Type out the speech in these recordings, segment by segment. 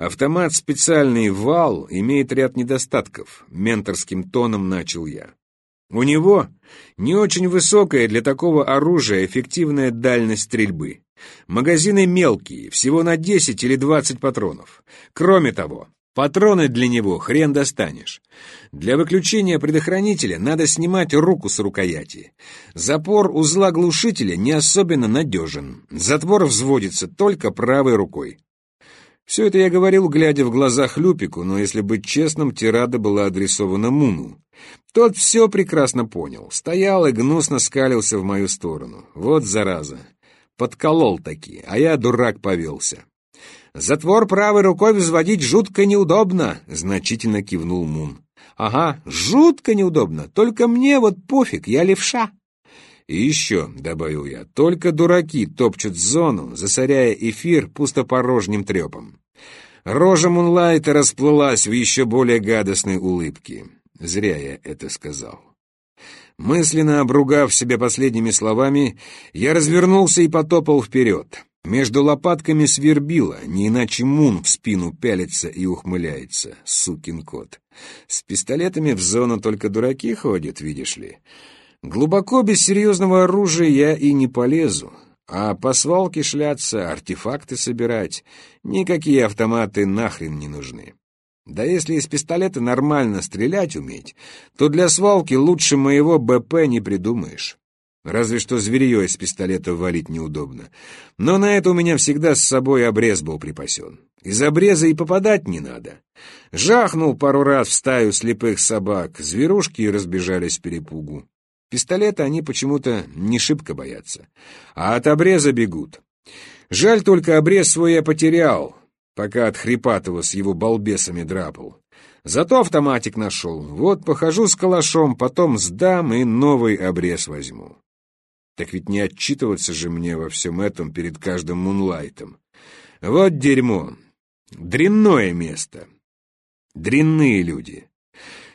Автомат специальный «Вал» имеет ряд недостатков, менторским тоном начал я. У него не очень высокая для такого оружия эффективная дальность стрельбы. Магазины мелкие, всего на 10 или 20 патронов. Кроме того, патроны для него хрен достанешь. Для выключения предохранителя надо снимать руку с рукояти. Запор узла глушителя не особенно надежен. Затвор взводится только правой рукой. Все это я говорил, глядя в глаза Хлюпику, но, если быть честным, тирада была адресована Муну. Тот все прекрасно понял, стоял и гнусно скалился в мою сторону. Вот зараза. Подколол таки, а я, дурак, повелся. «Затвор правой рукой взводить жутко неудобно», — значительно кивнул Мун. «Ага, жутко неудобно, только мне вот пофиг, я левша». «И еще», — добавил я, — «только дураки топчут зону, засоряя эфир пустопорожним трепом». Рожа Мунлайта расплылась в еще более гадостной улыбке. Зря я это сказал. Мысленно обругав себя последними словами, я развернулся и потопал вперед. Между лопатками свербило, не иначе Мун в спину пялится и ухмыляется, сукин кот. С пистолетами в зону только дураки ходят, видишь ли. Глубоко без серьезного оружия я и не полезу. А по свалке шляться, артефакты собирать, никакие автоматы нахрен не нужны. Да если из пистолета нормально стрелять уметь, то для свалки лучше моего БП не придумаешь. Разве что зверье из пистолета валить неудобно. Но на это у меня всегда с собой обрез был припасен. Из обреза и попадать не надо. Жахнул пару раз в стаю слепых собак, зверушки разбежались перепугу. Пистолета они почему-то не шибко боятся, а от обреза бегут. Жаль только обрез свой я потерял, пока от Хрипатова с его балбесами драпал. Зато автоматик нашел. Вот похожу с калашом, потом сдам и новый обрез возьму. Так ведь не отчитываться же мне во всем этом перед каждым мунлайтом. Вот дерьмо. Дрянное место. Дрянные люди.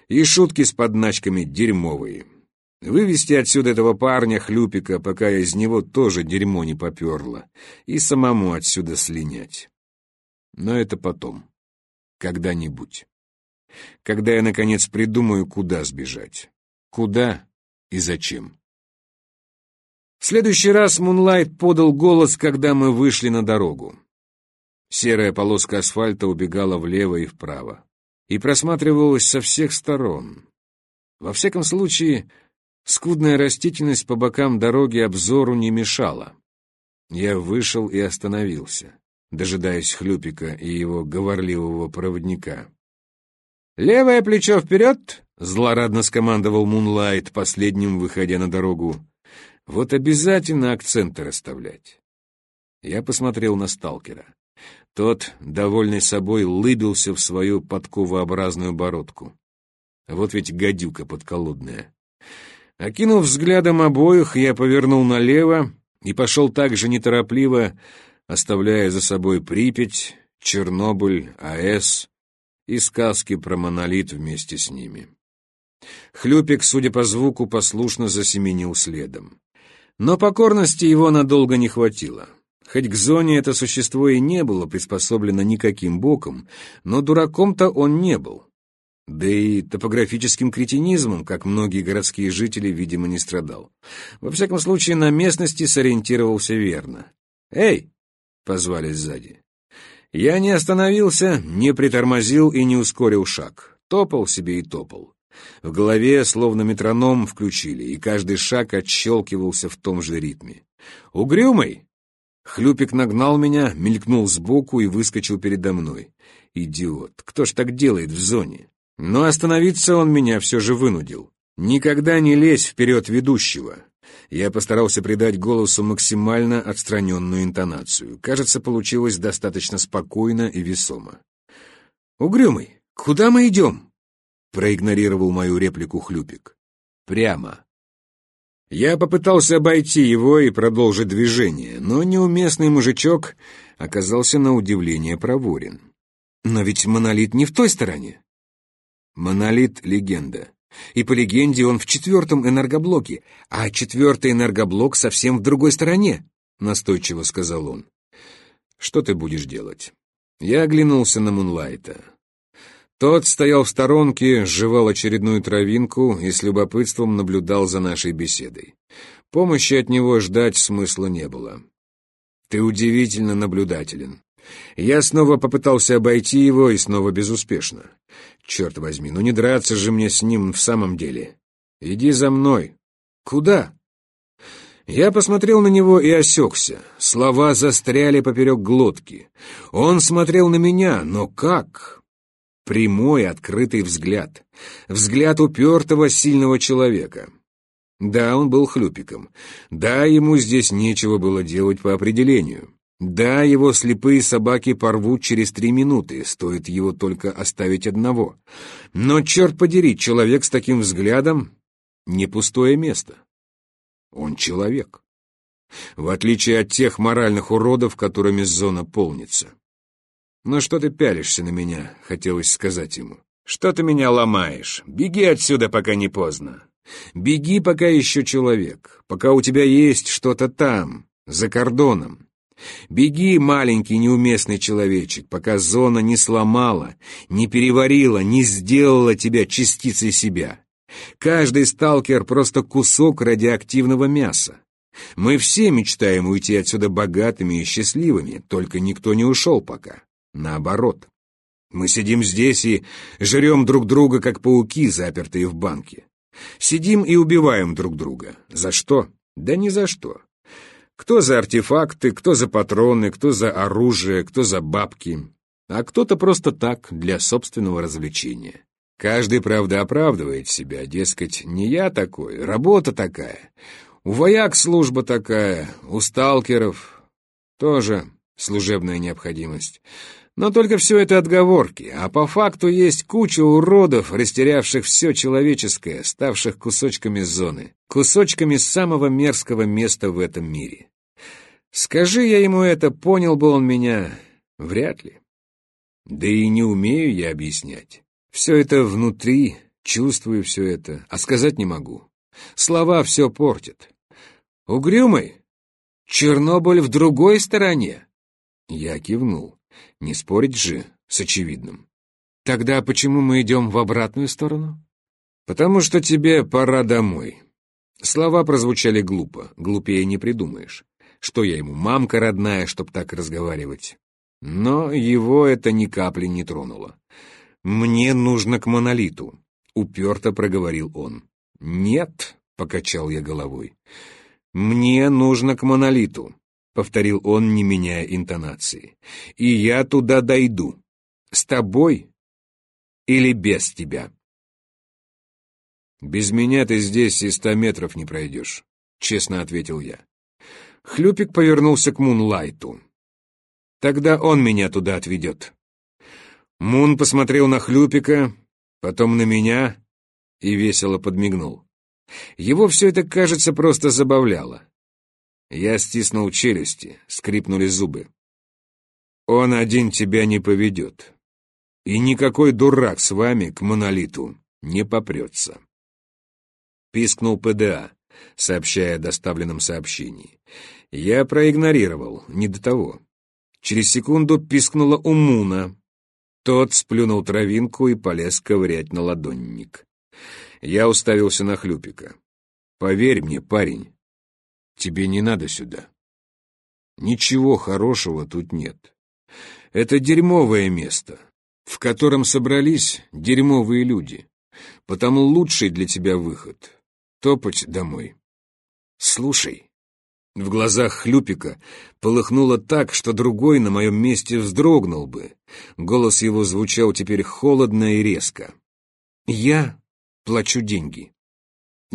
И шутки с подначками дерьмовые. Вывести отсюда этого парня Хлюпика, пока из него тоже дерьмо не поперло, и самому отсюда слинять. Но это потом. Когда-нибудь. Когда я, наконец, придумаю, куда сбежать. Куда и зачем. В следующий раз Мунлайт подал голос, когда мы вышли на дорогу. Серая полоска асфальта убегала влево и вправо и просматривалась со всех сторон. Во всяком случае, скудная растительность по бокам дороги обзору не мешала. Я вышел и остановился дожидаясь Хлюпика и его говорливого проводника. «Левое плечо вперед!» — злорадно скомандовал Мунлайт, последним выходя на дорогу. «Вот обязательно акценты расставлять». Я посмотрел на сталкера. Тот, довольный собой, лыбился в свою подковообразную бородку. Вот ведь гадюка подколодная. Окинув взглядом обоих, я повернул налево и пошел так же неторопливо, оставляя за собой Припять, Чернобыль, АЭС и сказки про монолит вместе с ними. Хлюпик, судя по звуку, послушно засеменил следом. Но покорности его надолго не хватило. Хоть к зоне это существо и не было приспособлено никаким боком, но дураком-то он не был. Да и топографическим кретинизмом, как многие городские жители, видимо, не страдал. Во всяком случае, на местности сориентировался верно. «Эй, позвали сзади. Я не остановился, не притормозил и не ускорил шаг. Топал себе и топал. В голове словно метроном включили, и каждый шаг отщелкивался в том же ритме. «Угрюмый!» Хлюпик нагнал меня, мелькнул сбоку и выскочил передо мной. «Идиот! Кто ж так делает в зоне?» Но остановиться он меня все же вынудил. «Никогда не лезь вперед ведущего. Я постарался придать голосу максимально отстраненную интонацию. Кажется, получилось достаточно спокойно и весомо. «Угрюмый, куда мы идем?» Проигнорировал мою реплику Хлюпик. «Прямо». Я попытался обойти его и продолжить движение, но неуместный мужичок оказался на удивление проворен. «Но ведь монолит не в той стороне». «Монолит — легенда. И по легенде он в четвертом энергоблоке, а четвертый энергоблок совсем в другой стороне, — настойчиво сказал он. Что ты будешь делать? Я оглянулся на Мунлайта. Тот стоял в сторонке, жевал очередную травинку и с любопытством наблюдал за нашей беседой. Помощи от него ждать смысла не было. «Ты удивительно наблюдателен», я снова попытался обойти его и снова безуспешно. Черт возьми, ну не драться же мне с ним в самом деле. Иди за мной. Куда? Я посмотрел на него и осекся. Слова застряли поперек глотки. Он смотрел на меня, но как? Прямой, открытый взгляд. Взгляд упертого, сильного человека. Да, он был хлюпиком. Да, ему здесь нечего было делать по определению. Да, его слепые собаки порвут через три минуты, стоит его только оставить одного. Но, черт подери, человек с таким взглядом — не пустое место. Он человек. В отличие от тех моральных уродов, которыми зона полнится. «Ну что ты пялишься на меня?» — хотелось сказать ему. «Что ты меня ломаешь? Беги отсюда, пока не поздно. Беги, пока еще человек, пока у тебя есть что-то там, за кордоном. Беги, маленький неуместный человечек, пока зона не сломала, не переварила, не сделала тебя частицей себя. Каждый сталкер просто кусок радиоактивного мяса. Мы все мечтаем уйти отсюда богатыми и счастливыми, только никто не ушел пока. Наоборот. Мы сидим здесь и жрем друг друга, как пауки, запертые в банке. Сидим и убиваем друг друга. За что? Да ни за что. Кто за артефакты, кто за патроны, кто за оружие, кто за бабки. А кто-то просто так, для собственного развлечения. Каждый, правда, оправдывает себя, дескать, не я такой, работа такая. У вояк служба такая, у сталкеров тоже служебная необходимость. Но только все это отговорки, а по факту есть куча уродов, растерявших все человеческое, ставших кусочками зоны, кусочками самого мерзкого места в этом мире. Скажи я ему это, понял бы он меня? Вряд ли. Да и не умею я объяснять. Все это внутри, чувствую все это, а сказать не могу. Слова все портят. Угрюмый? Чернобыль в другой стороне? Я кивнул. Не спорить же с очевидным. Тогда почему мы идем в обратную сторону? Потому что тебе пора домой. Слова прозвучали глупо, глупее не придумаешь. Что я ему, мамка родная, чтоб так разговаривать? Но его это ни капли не тронуло. «Мне нужно к монолиту», — уперто проговорил он. «Нет», — покачал я головой. «Мне нужно к монолиту. — повторил он, не меняя интонации. «И я туда дойду. С тобой или без тебя?» «Без меня ты здесь и ста метров не пройдешь», — честно ответил я. Хлюпик повернулся к Мунлайту. «Тогда он меня туда отведет». Мун посмотрел на Хлюпика, потом на меня и весело подмигнул. Его все это, кажется, просто забавляло. Я стиснул челюсти, скрипнули зубы. Он один тебя не поведет. И никакой дурак с вами к монолиту не попрется. Пискнул ПДА, сообщая о доставленном сообщении. Я проигнорировал, не до того. Через секунду пискнула Умуна. Тот сплюнул травинку и полез ковырять на ладонник. Я уставился на Хлюпика. «Поверь мне, парень, Тебе не надо сюда. Ничего хорошего тут нет. Это дерьмовое место, в котором собрались дерьмовые люди. Потому лучший для тебя выход — топать домой. Слушай. В глазах Хлюпика полыхнуло так, что другой на моем месте вздрогнул бы. Голос его звучал теперь холодно и резко. «Я плачу деньги.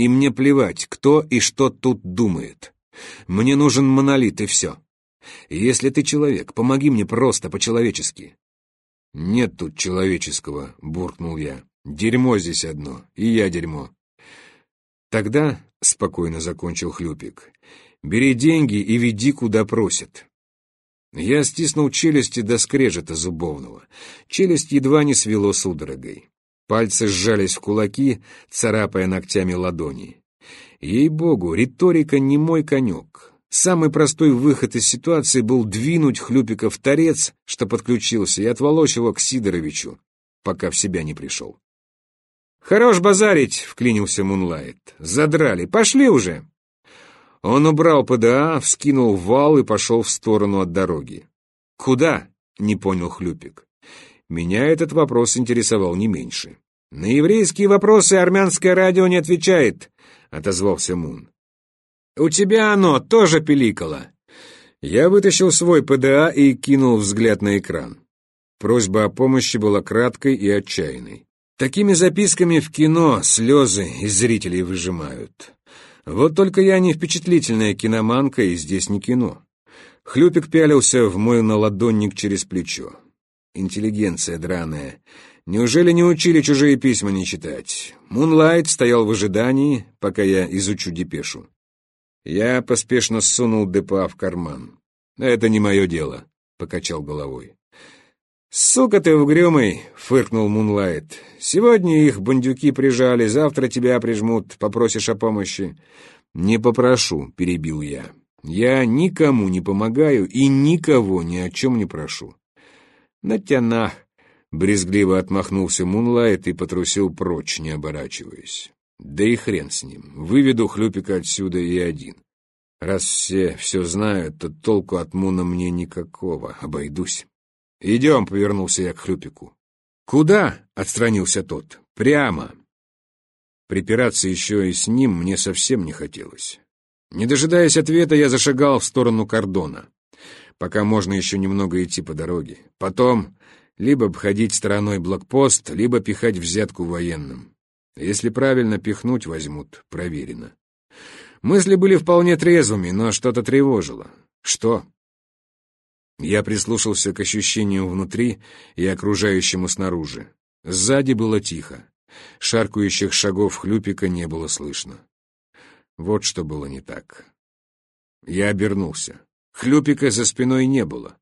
И мне плевать, кто и что тут думает. Мне нужен монолит, и все. Если ты человек, помоги мне просто по-человечески». «Нет тут человеческого», — буркнул я. «Дерьмо здесь одно, и я дерьмо». «Тогда», — спокойно закончил Хлюпик, — «бери деньги и веди, куда просят». Я стиснул челюсти до скрежета зубовного. Челюсть едва не свело судорогой. Пальцы сжались в кулаки, царапая ногтями ладони. Ей-богу, риторика не мой конек. Самый простой выход из ситуации был двинуть Хлюпика в торец, что подключился, и отволочь его к Сидоровичу, пока в себя не пришел. «Хорош базарить!» — вклинился Мунлайт. «Задрали! Пошли уже!» Он убрал ПДА, вскинул вал и пошел в сторону от дороги. «Куда?» — не понял Хлюпик. Меня этот вопрос интересовал не меньше. «На еврейские вопросы армянское радио не отвечает», — отозвался Мун. «У тебя оно тоже пиликало». Я вытащил свой ПДА и кинул взгляд на экран. Просьба о помощи была краткой и отчаянной. Такими записками в кино слезы из зрителей выжимают. Вот только я не впечатлительная киноманка, и здесь не кино. Хлюпик пялился в мой наладонник через плечо. Интеллигенция драная. Неужели не учили чужие письма не читать? Мунлайт стоял в ожидании, пока я изучу депешу. Я поспешно сунул ДПА в карман. «Это не мое дело», — покачал головой. «Сука ты угрюмый!» — фыркнул Мунлайт. «Сегодня их бандюки прижали, завтра тебя прижмут, попросишь о помощи». «Не попрошу», — перебил я. «Я никому не помогаю и никого ни о чем не прошу». «Натянах!» — брезгливо отмахнулся Мунлайт и потрусил прочь, не оборачиваясь. «Да и хрен с ним. Выведу Хлюпика отсюда и один. Раз все все знают, то толку от Муна мне никакого. Обойдусь». «Идем», — повернулся я к Хлюпику. «Куда?» — отстранился тот. «Прямо». Припираться еще и с ним мне совсем не хотелось. Не дожидаясь ответа, я зашагал в сторону кордона. Пока можно еще немного идти по дороге. Потом либо обходить стороной блокпост, либо пихать взятку военным. Если правильно пихнуть, возьмут, проверено. Мысли были вполне трезвыми, но что-то тревожило. Что? Я прислушался к ощущению внутри и окружающему снаружи. Сзади было тихо. Шаркающих шагов хлюпика не было слышно. Вот что было не так. Я обернулся. Хлюпика за спиной не было.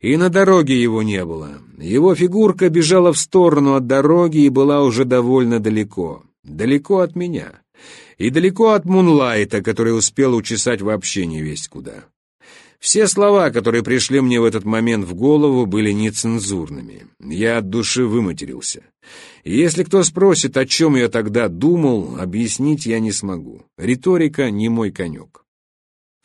И на дороге его не было. Его фигурка бежала в сторону от дороги и была уже довольно далеко. Далеко от меня. И далеко от Мунлайта, который успел учесать вообще не весть куда. Все слова, которые пришли мне в этот момент в голову, были нецензурными. Я от души выматерился. Если кто спросит, о чем я тогда думал, объяснить я не смогу. Риторика не мой конек.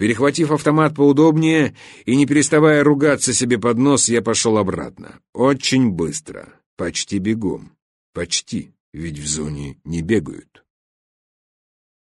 Перехватив автомат поудобнее и не переставая ругаться себе под нос, я пошел обратно. Очень быстро. Почти бегом. Почти, ведь в зоне не бегают.